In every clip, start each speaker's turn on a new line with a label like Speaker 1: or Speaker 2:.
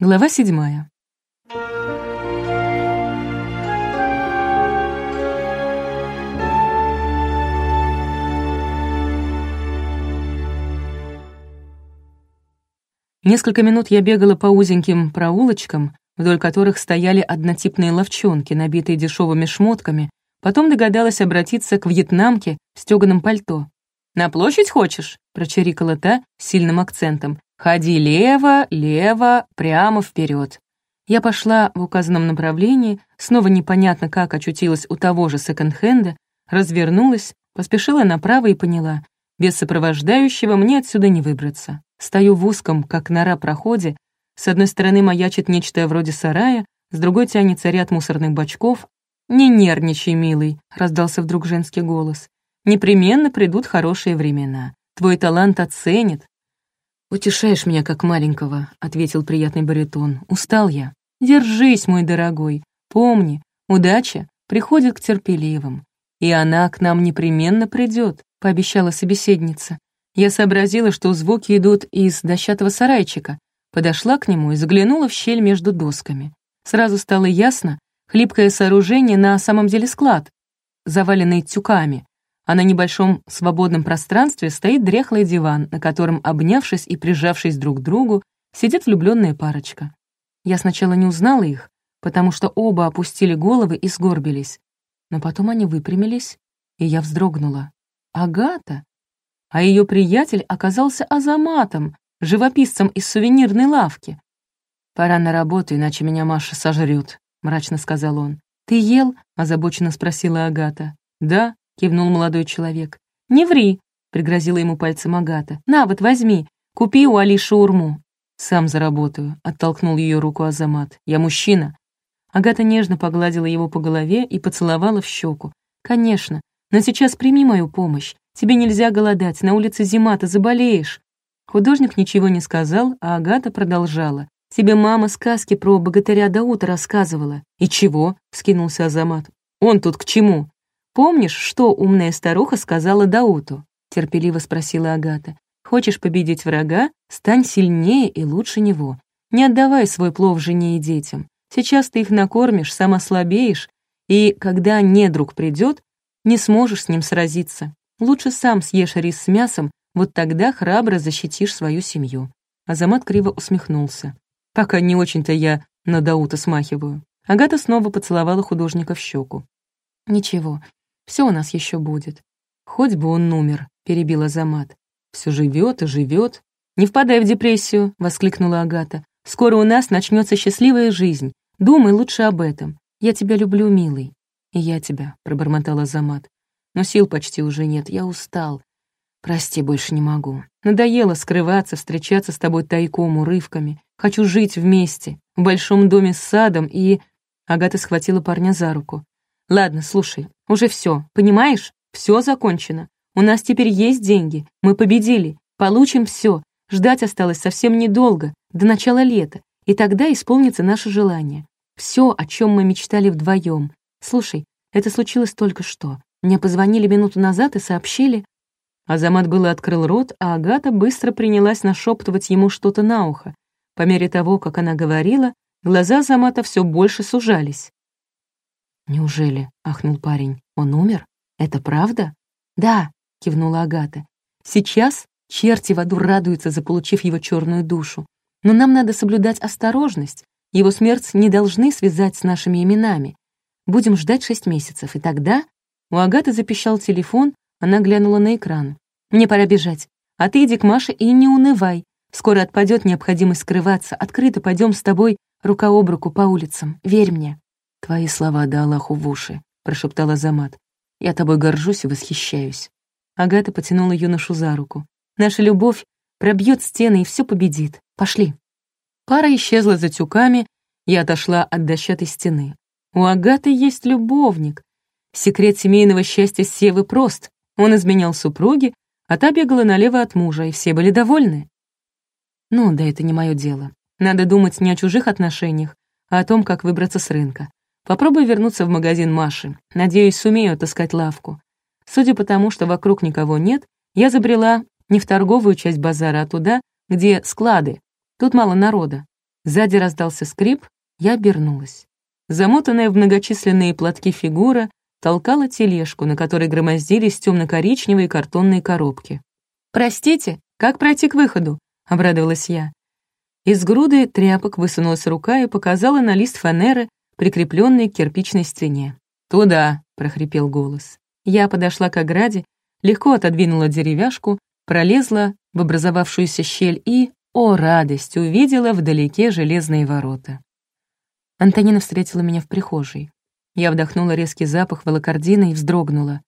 Speaker 1: Глава седьмая. Несколько минут я бегала по узеньким проулочкам, вдоль которых стояли однотипные ловчонки, набитые дешевыми шмотками, потом догадалась обратиться к вьетнамке в стёганом пальто. «На площадь хочешь?» — прочирикала та с сильным акцентом. «Ходи лево, лево, прямо вперед. Я пошла в указанном направлении, снова непонятно как очутилась у того же секонд-хенда, развернулась, поспешила направо и поняла, без сопровождающего мне отсюда не выбраться. Стою в узком, как нора, проходе, с одной стороны маячит нечто вроде сарая, с другой тянется ряд мусорных бачков. «Не нервничай, милый», — раздался вдруг женский голос. «Непременно придут хорошие времена. Твой талант оценит, «Утешаешь меня, как маленького», — ответил приятный баритон. «Устал я. Держись, мой дорогой. Помни, удача приходит к терпеливым. И она к нам непременно придет», — пообещала собеседница. Я сообразила, что звуки идут из дощатого сарайчика. Подошла к нему и заглянула в щель между досками. Сразу стало ясно, хлипкое сооружение на самом деле склад, заваленный тюками, а на небольшом свободном пространстве стоит дряхлый диван, на котором, обнявшись и прижавшись друг к другу, сидит влюбленная парочка. Я сначала не узнала их, потому что оба опустили головы и сгорбились. Но потом они выпрямились, и я вздрогнула. Агата! А ее приятель оказался Азаматом, живописцем из сувенирной лавки. «Пора на работу, иначе меня Маша сожрет», — мрачно сказал он. «Ты ел?» — озабоченно спросила Агата. «Да», кивнул молодой человек. «Не ври», — пригрозила ему пальцем Агата. «На, вот возьми, купи у Али шаурму». «Сам заработаю», — оттолкнул ее руку Азамат. «Я мужчина». Агата нежно погладила его по голове и поцеловала в щеку. «Конечно, но сейчас прими мою помощь. Тебе нельзя голодать, на улице зима, ты заболеешь». Художник ничего не сказал, а Агата продолжала. «Тебе мама сказки про богатыря Даута рассказывала». «И чего?» — вскинулся Азамат. «Он тут к чему?» «Помнишь, что умная старуха сказала Дауту?» — терпеливо спросила Агата. «Хочешь победить врага? Стань сильнее и лучше него. Не отдавай свой плов жене и детям. Сейчас ты их накормишь, сам ослабеешь, и когда недруг придет, не сможешь с ним сразиться. Лучше сам съешь рис с мясом, вот тогда храбро защитишь свою семью». Азамат криво усмехнулся. «Пока не очень-то я на Даута смахиваю». Агата снова поцеловала художника в щеку. «Ничего, все у нас еще будет. Хоть бы он умер, перебила Азамат. Все живет и живет. Не впадай в депрессию, воскликнула Агата. Скоро у нас начнется счастливая жизнь. Думай лучше об этом. Я тебя люблю, милый. И я тебя, пробормотала Азамат. Но сил почти уже нет, я устал. Прости, больше не могу. Надоело скрываться, встречаться с тобой тайком, урывками. Хочу жить вместе, в большом доме с садом и... Агата схватила парня за руку. Ладно, слушай, уже все, понимаешь? Все закончено. У нас теперь есть деньги. Мы победили. Получим все. Ждать осталось совсем недолго, до начала лета, и тогда исполнится наше желание. Все, о чем мы мечтали вдвоем. Слушай, это случилось только что. Мне позвонили минуту назад и сообщили. Азамат было открыл рот, а Агата быстро принялась нашептывать ему что-то на ухо. По мере того, как она говорила, глаза Азамата все больше сужались. «Неужели?» — ахнул парень. «Он умер? Это правда?» «Да», — кивнула Агата. «Сейчас черти в аду радуются, заполучив его черную душу. Но нам надо соблюдать осторожность. Его смерть не должны связать с нашими именами. Будем ждать шесть месяцев, и тогда...» У Агаты запищал телефон, она глянула на экран. «Мне пора бежать. А ты иди к Маше и не унывай. Скоро отпадет необходимость скрываться. Открыто пойдем с тобой рука об руку по улицам. Верь мне». «Твои слова да Аллаху в уши», — прошептал Азамат. «Я тобой горжусь и восхищаюсь». Агата потянула юношу за руку. «Наша любовь пробьет стены и все победит. Пошли». Пара исчезла за тюками, я отошла от дощатой стены. У Агаты есть любовник. Секрет семейного счастья Севы прост. Он изменял супруге, а та бегала налево от мужа, и все были довольны. Ну, да это не мое дело. Надо думать не о чужих отношениях, а о том, как выбраться с рынка. Попробую вернуться в магазин Маши. Надеюсь, сумею отыскать лавку. Судя по тому, что вокруг никого нет, я забрела не в торговую часть базара, а туда, где склады. Тут мало народа. Сзади раздался скрип, я обернулась. Замотанная в многочисленные платки фигура толкала тележку, на которой громоздились темно-коричневые картонные коробки. «Простите, как пройти к выходу?» — обрадовалась я. Из груды тряпок высунулась рука и показала на лист фанеры, прикрепленный к кирпичной стене. «Туда!» — прохрипел голос. Я подошла к ограде, легко отодвинула деревяшку, пролезла в образовавшуюся щель и, о радость, увидела вдалеке железные ворота. Антонина встретила меня в прихожей. Я вдохнула резкий запах волокордина и вздрогнула.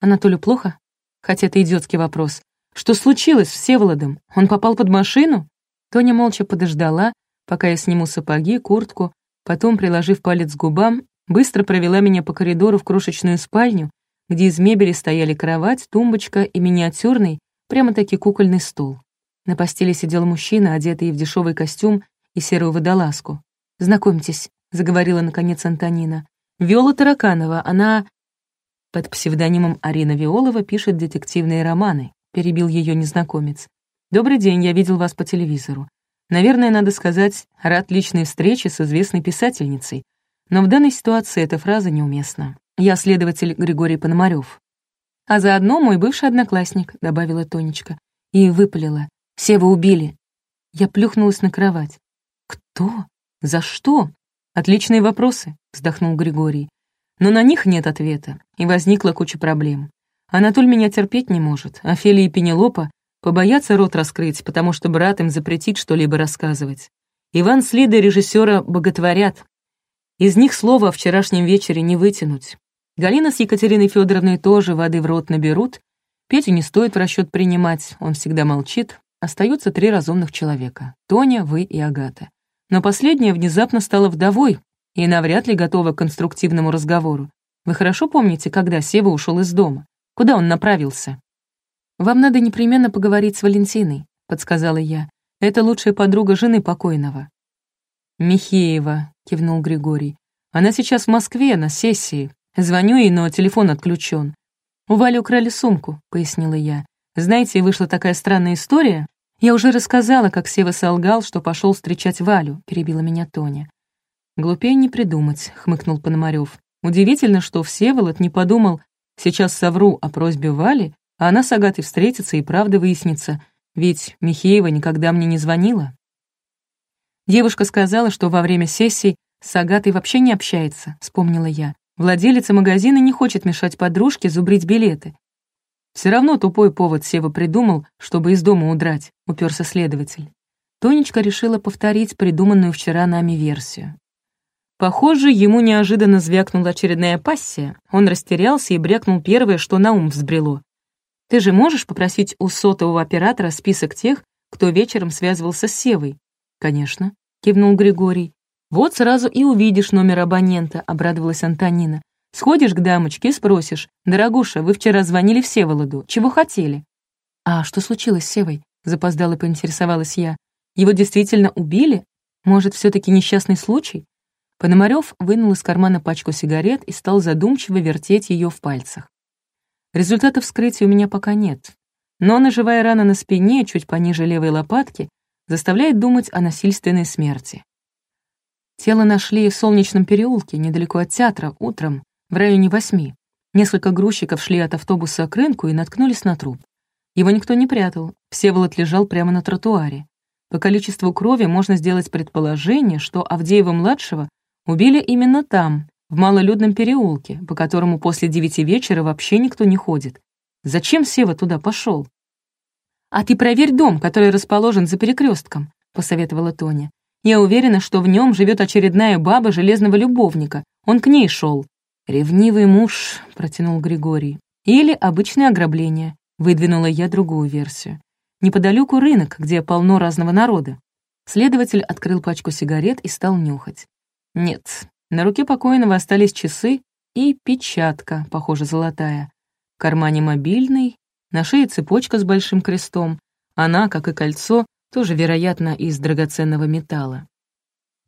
Speaker 1: «Анатолию плохо?» Хотя это идиотский вопрос. «Что случилось с Всеволодом? Он попал под машину?» Тоня молча подождала, пока я сниму сапоги, куртку, потом, приложив палец к губам, быстро провела меня по коридору в крошечную спальню, где из мебели стояли кровать, тумбочка и миниатюрный, прямо-таки кукольный стол. На постели сидел мужчина, одетый в дешевый костюм и серую водолазку. «Знакомьтесь», — заговорила наконец Антонина. «Виола Тараканова, она...» Под псевдонимом Арина Виолова пишет детективные романы, перебил ее незнакомец. «Добрый день, я видел вас по телевизору. Наверное, надо сказать, рад личной встрече с известной писательницей. Но в данной ситуации эта фраза неуместна. Я следователь Григорий Пономарев. А заодно мой бывший одноклассник», — добавила Тонечка. И выпалила. «Сева убили». Я плюхнулась на кровать. «Кто? За что?» «Отличные вопросы», — вздохнул Григорий. «Но на них нет ответа, и возникла куча проблем. Анатоль меня терпеть не может, Офелия и Пенелопа Побоятся рот раскрыть, потому что брат им запретит что-либо рассказывать. Иван с Лидой режиссера боготворят. Из них слова о вчерашнем вечере не вытянуть. Галина с Екатериной Федоровной тоже воды в рот наберут. Петю не стоит в расчет принимать, он всегда молчит. Остаются три разумных человека — Тоня, вы и Агата. Но последняя внезапно стала вдовой и навряд ли готова к конструктивному разговору. Вы хорошо помните, когда Сева ушел из дома? Куда он направился? «Вам надо непременно поговорить с Валентиной», — подсказала я. «Это лучшая подруга жены покойного». «Михеева», — кивнул Григорий. «Она сейчас в Москве, на сессии. Звоню ей, но телефон отключен. «У Вали украли сумку», — пояснила я. «Знаете, вышла такая странная история. Я уже рассказала, как Сева солгал, что пошел встречать Валю», — перебила меня Тоня. «Глупее не придумать», — хмыкнул Пономарев. «Удивительно, что Всеволод не подумал, сейчас совру о просьбе Вали, а она с Агатой встретится и правда выяснится, ведь Михеева никогда мне не звонила. Девушка сказала, что во время сессии с Агатой вообще не общается, вспомнила я. Владелица магазина не хочет мешать подружке зубрить билеты. Все равно тупой повод Сева придумал, чтобы из дома удрать, уперся следователь. Тонечка решила повторить придуманную вчера нами версию. Похоже, ему неожиданно звякнула очередная пассия. Он растерялся и брякнул первое, что на ум взбрело. Ты же можешь попросить у сотового оператора список тех, кто вечером связывался с Севой?» «Конечно», — кивнул Григорий. «Вот сразу и увидишь номер абонента», — обрадовалась Антонина. «Сходишь к дамочке и спросишь, «Дорогуша, вы вчера звонили Всеволоду. Чего хотели?» «А что случилось с Севой?» — запоздало поинтересовалась я. «Его действительно убили? Может, все таки несчастный случай?» Пономарев вынул из кармана пачку сигарет и стал задумчиво вертеть ее в пальцах. Результатов вскрытия у меня пока нет, но ножевая рана на спине, чуть пониже левой лопатки, заставляет думать о насильственной смерти. Тело нашли в Солнечном переулке, недалеко от театра, утром, в районе восьми. Несколько грузчиков шли от автобуса к рынку и наткнулись на труп. Его никто не прятал, Всеволод лежал прямо на тротуаре. По количеству крови можно сделать предположение, что Авдеева-младшего убили именно там, в малолюдном переулке, по которому после девяти вечера вообще никто не ходит. Зачем Сева туда пошел? «А ты проверь дом, который расположен за перекрестком», — посоветовала Тоня. «Я уверена, что в нем живет очередная баба железного любовника. Он к ней шел. «Ревнивый муж», — протянул Григорий. «Или обычное ограбление», — выдвинула я другую версию. «Неподалеку рынок, где полно разного народа». Следователь открыл пачку сигарет и стал нюхать. «Нет, на руке покойного остались часы и печатка, похоже, золотая. В кармане мобильный, на шее цепочка с большим крестом. Она, как и кольцо, тоже, вероятно, из драгоценного металла.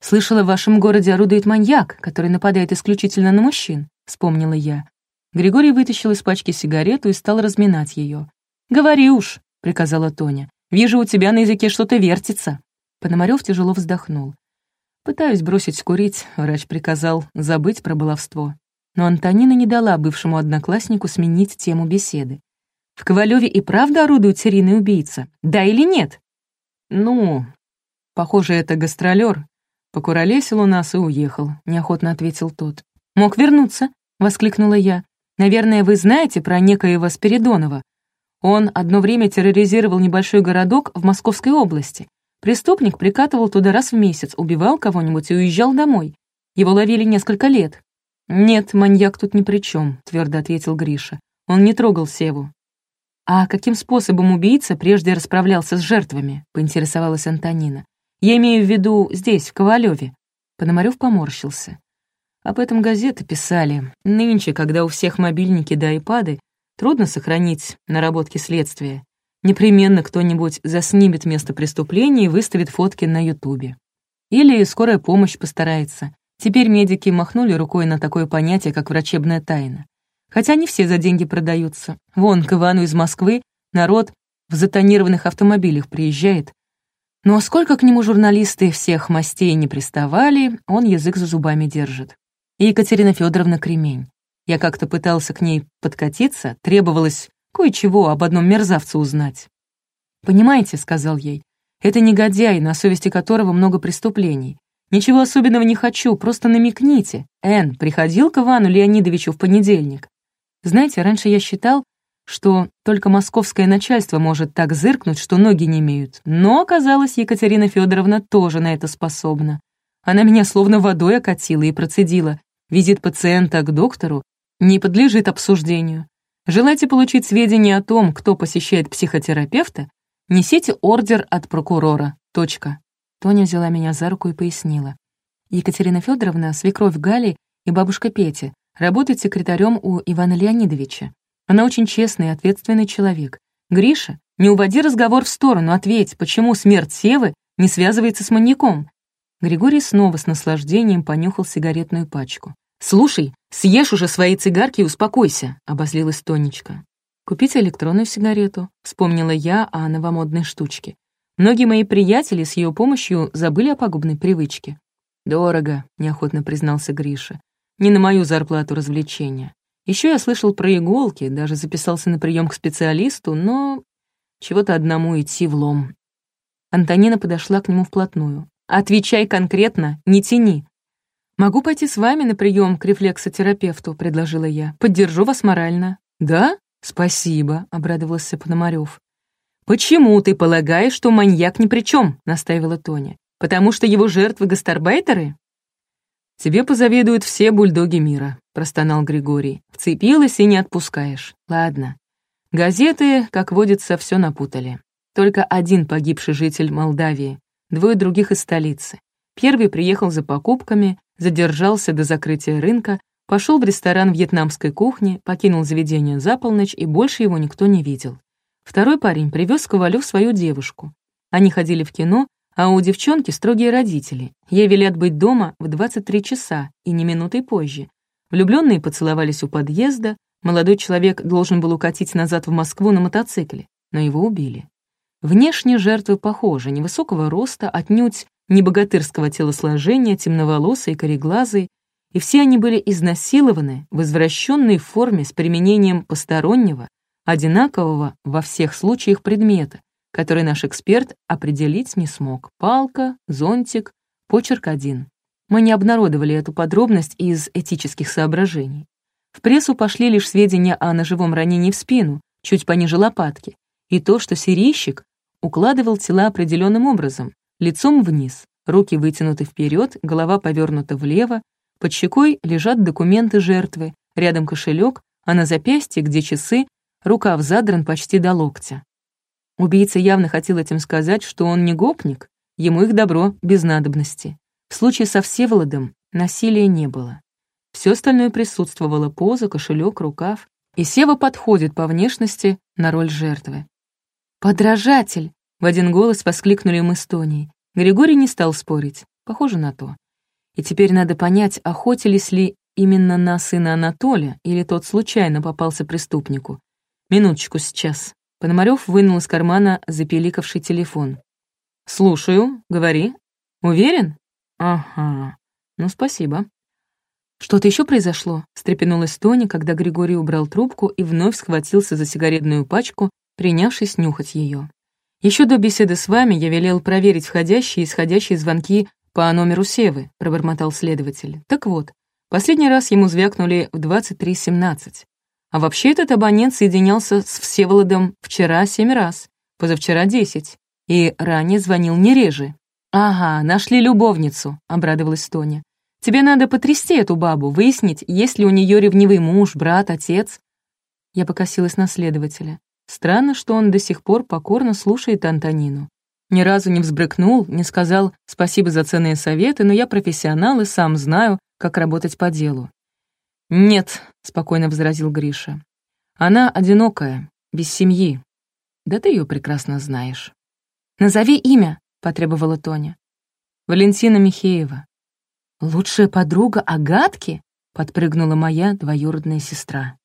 Speaker 1: «Слышала, в вашем городе орудует маньяк, который нападает исключительно на мужчин», — вспомнила я. Григорий вытащил из пачки сигарету и стал разминать ее. «Говори уж», — приказала Тоня. «Вижу, у тебя на языке что-то вертится». Пономарёв тяжело вздохнул. Пытаюсь бросить курить, врач приказал забыть про баловство. Но Антонина не дала бывшему однокласснику сменить тему беседы. «В Ковалеве и правда орудует серийный убийца? Да или нет?» «Ну, похоже, это гастролер. Покуролесил у нас и уехал», — неохотно ответил тот. «Мог вернуться», — воскликнула я. «Наверное, вы знаете про некоего Спиридонова. Он одно время терроризировал небольшой городок в Московской области. Преступник прикатывал туда раз в месяц, убивал кого-нибудь и уезжал домой. Его ловили несколько лет. «Нет, маньяк тут ни при чем», — твердо ответил Гриша. Он не трогал Севу. «А каким способом убийца прежде расправлялся с жертвами?» — поинтересовалась Антонина. «Я имею в виду здесь, в Ковалеве». Пономарев поморщился. Об этом газеты писали. Нынче, когда у всех мобильники да айпады, трудно сохранить наработки следствия. Непременно кто-нибудь заснимет место преступления и выставит фотки на Ютубе. Или скорая помощь постарается. Теперь медики махнули рукой на такое понятие, как врачебная тайна. Хотя не все за деньги продаются. Вон, к Ивану из Москвы народ в затонированных автомобилях приезжает. Но сколько к нему журналисты всех мастей не приставали, он язык за зубами держит. И Екатерина Федоровна кремень. Я как-то пытался к ней подкатиться, требовалось кое-чего об одном мерзавце узнать. «Понимаете», — сказал ей, — «это негодяй, на совести которого много преступлений. Ничего особенного не хочу, просто намекните. Эн, приходил к Ивану Леонидовичу в понедельник. Знаете, раньше я считал, что только московское начальство может так зыркнуть, что ноги не имеют. Но оказалось, Екатерина Федоровна тоже на это способна. Она меня словно водой окатила и процедила. Визит пациента к доктору не подлежит обсуждению. Желаете получить сведения о том, кто посещает психотерапевта? Несите ордер от прокурора. Точка. Тоня взяла меня за руку и пояснила. Екатерина Федоровна, свекровь Гали и бабушка Петя, работает секретарем у Ивана Леонидовича. Она очень честный и ответственный человек. Гриша, не уводи разговор в сторону, ответь, почему смерть Севы не связывается с маньяком. Григорий снова с наслаждением понюхал сигаретную пачку. «Слушай, съешь уже свои цигарки и успокойся», — обозлилась Тонечка. «Купить электронную сигарету», — вспомнила я о новомодной штучке. Многие мои приятели с ее помощью забыли о пагубной привычке. «Дорого», — неохотно признался Гриша. «Не на мою зарплату развлечения. Еще я слышал про иголки, даже записался на прием к специалисту, но чего-то одному идти в лом». Антонина подошла к нему вплотную. «Отвечай конкретно, не тяни. «Могу пойти с вами на прием к рефлексотерапевту», — предложила я. «Поддержу вас морально». «Да? Спасибо», — обрадовался Пономарев. «Почему ты полагаешь, что маньяк ни при чем?» — настаивала Тоня. «Потому что его жертвы гастарбайтеры?» «Тебе позавидуют все бульдоги мира», — простонал Григорий. «Вцепилась и не отпускаешь. Ладно. Газеты, как водится, все напутали. Только один погибший житель Молдавии, двое других из столицы. Первый приехал за покупками, задержался до закрытия рынка, пошел в ресторан вьетнамской кухни, покинул заведение за полночь, и больше его никто не видел. Второй парень привез Ковалев свою девушку. Они ходили в кино, а у девчонки строгие родители. Ей велят быть дома в 23 часа и не минутой позже. Влюбленные поцеловались у подъезда, молодой человек должен был укатить назад в Москву на мотоцикле, но его убили. Внешне жертвы похожи, невысокого роста, отнюдь не богатырского телосложения, темноволосые, кореглазые, и все они были изнасилованы в извращенной форме с применением постороннего, одинакового во всех случаях предмета, который наш эксперт определить не смог. Палка, зонтик, почерк один. Мы не обнародовали эту подробность из этических соображений. В прессу пошли лишь сведения о ножевом ранении в спину, чуть пониже лопатки, и то, что серийщик укладывал тела определенным образом, лицом вниз, руки вытянуты вперед, голова повернута влево, под щекой лежат документы жертвы, рядом кошелек, а на запястье, где часы, рукав задран почти до локтя. Убийца явно хотел этим сказать, что он не гопник, ему их добро без надобности. В случае со Всеволодом насилия не было. Все остальное присутствовало — поза, кошелек, рукав, и Сева подходит по внешности на роль жертвы. «Подражатель!» В один голос воскликнули мы с Тоней. Григорий не стал спорить. Похоже на то. И теперь надо понять, охотились ли именно на сына Анатолия, или тот случайно попался преступнику. Минуточку сейчас. Пономарёв вынул из кармана запеликавший телефон. «Слушаю, говори. Уверен?» «Ага. Ну, спасибо». «Что-то еще произошло?» — встрепенулась Тони, когда Григорий убрал трубку и вновь схватился за сигаретную пачку, принявшись нюхать ее. Еще до беседы с вами я велел проверить входящие и исходящие звонки по номеру Севы», — пробормотал следователь. «Так вот, последний раз ему звякнули в 23.17. А вообще этот абонент соединялся с Всеволодом вчера семь раз, позавчера десять, и ранее звонил не реже. «Ага, нашли любовницу», — обрадовалась Тоня. «Тебе надо потрясти эту бабу, выяснить, есть ли у нее ревнивый муж, брат, отец». Я покосилась на следователя. Странно, что он до сих пор покорно слушает Антонину. Ни разу не взбрыкнул, не сказал «спасибо за ценные советы, но я профессионал и сам знаю, как работать по делу». «Нет», — спокойно возразил Гриша. «Она одинокая, без семьи. Да ты ее прекрасно знаешь».
Speaker 2: «Назови имя», — потребовала Тоня.
Speaker 1: «Валентина Михеева».
Speaker 2: «Лучшая подруга Агатки?» — подпрыгнула моя двоюродная сестра.